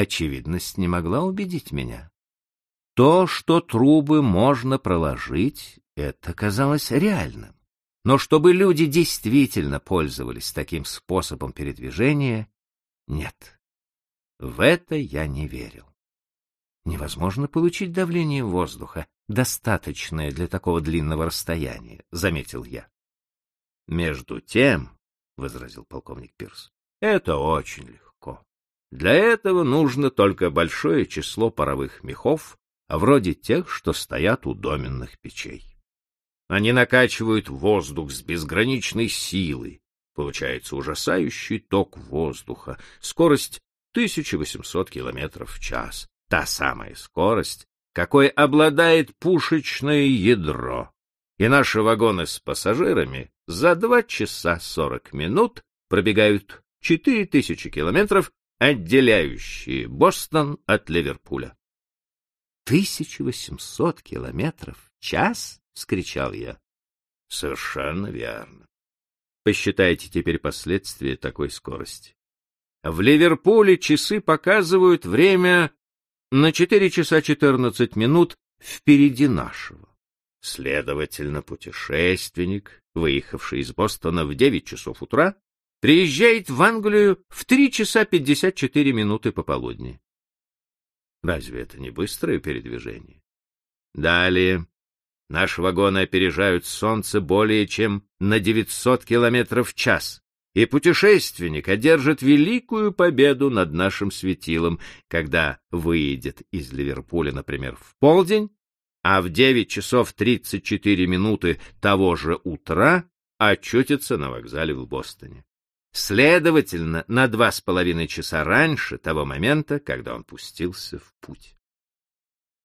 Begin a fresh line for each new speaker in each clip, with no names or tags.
очевидность не могла убедить меня. То, что трубы можно проложить, это казалось реальным. Но чтобы люди действительно пользовались таким способом передвижения, нет. В это я не верил. Невозможно получить давление воздуха, достаточное для такого длинного расстояния, заметил я. Между тем, возразил полковник Пирс, это очень легко. Для этого нужно только большое число паровых мехов, вроде тех, что стоят у доменных печей. Они накачивают воздух с безграничной силой. Получается ужасающий ток воздуха, скорость 1800 км в час. Та самая скорость, какой обладает пушечное ядро. И наши вагоны с пассажирами за 2 часа 40 минут пробегают 4000 километров, отделяющие Бостон от Ливерпуля. 1800 километров в час? — вскричал я. — Совершенно верно. Посчитайте теперь последствия такой скорости. В Ливерпуле часы показывают время на 4 часа 14 минут впереди нашего. Следовательно, путешественник, выехавший из Бостона в 9 часов утра, приезжает в Англию в 3 часа 54 минуты пополудни. Разве это не быстрое передвижение? Далее Наши вагоны опережают солнце более чем на 900 километров в час, и путешественник одержит великую победу над нашим светилом, когда выедет из Ливерпуля, например, в полдень, а в 9 часов 34 минуты того же утра очутится на вокзале в Бостоне. Следовательно, на два с половиной часа раньше того момента, когда он пустился в путь.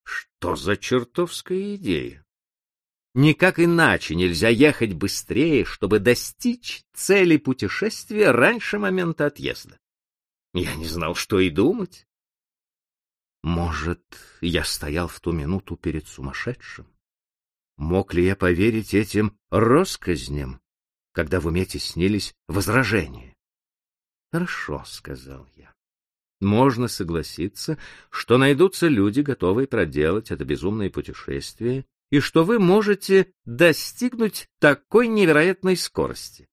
Что за чертовская идея? Никак иначе нельзя ехать быстрее, чтобы достичь цели путешествия раньше момента отъезда. Я не знал, что и думать. Может, я стоял в ту минуту перед сумасшедшим? Мог ли я поверить этим россказням, когда в уме снились возражения? Хорошо, — сказал я. Можно согласиться, что найдутся люди, готовые проделать это безумное путешествие и что вы можете достигнуть такой невероятной скорости.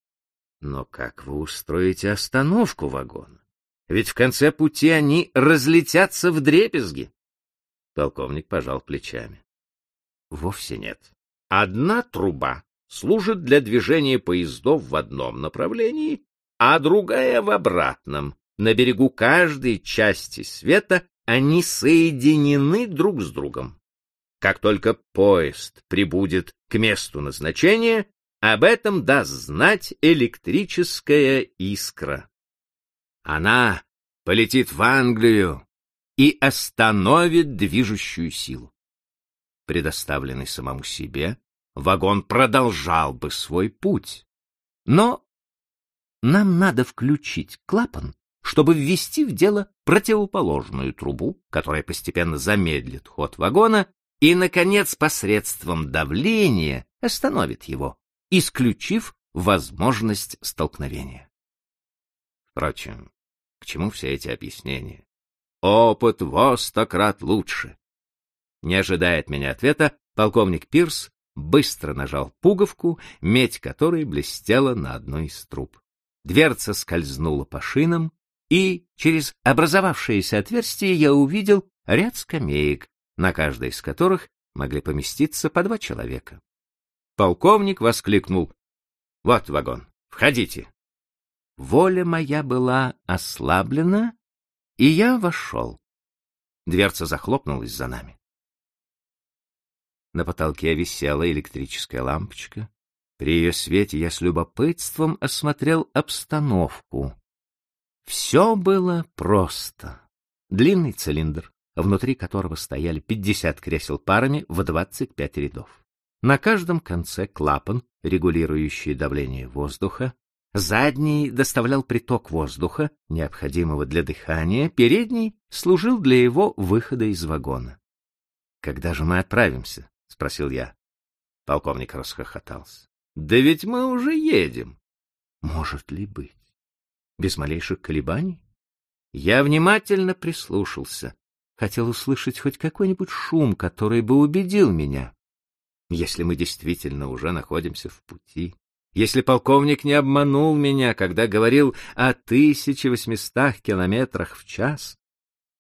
Но как вы устроите остановку вагона? Ведь в конце пути они разлетятся в дребезги. Полковник пожал плечами. Вовсе нет. Одна труба служит для движения поездов в одном направлении, а другая в обратном. На берегу каждой части света они соединены друг с другом. Как только поезд прибудет к месту назначения, об этом даст знать электрическая искра. Она полетит в Англию и остановит движущую силу. Предоставленный самому себе, вагон продолжал бы свой путь. Но нам надо включить клапан, чтобы ввести в дело противоположную трубу, которая постепенно замедлит ход вагона и, наконец, посредством давления остановит его, исключив возможность столкновения. Впрочем, к чему все эти объяснения? Опыт во сто крат лучше. Не ожидая от меня ответа, полковник Пирс быстро нажал пуговку, медь которой блестела на одной из труб. Дверца скользнула по шинам, и через образовавшееся отверстие я увидел ряд скамеек, на каждой из которых могли поместиться по два человека. Полковник воскликнул. — Вот вагон, входите. Воля моя была ослаблена, и я вошел. Дверца захлопнулась за нами. На потолке висела электрическая лампочка. При ее свете я с любопытством осмотрел обстановку. Все было просто. Длинный цилиндр, внутри которого стояли 50 кресел парами в 25 рядов. На каждом конце клапан, регулирующий давление воздуха, задний доставлял приток воздуха, необходимого для дыхания, передний служил для его выхода из вагона. «Когда же мы отправимся?» — спросил я. Полковник расхохотался. «Да ведь мы уже едем!» «Может ли быть? Без малейших колебаний?» Я внимательно прислушался. Хотел услышать хоть какой-нибудь шум, который бы убедил меня. Если мы действительно уже находимся в пути, если полковник не обманул меня, когда говорил о 1800 километрах в час,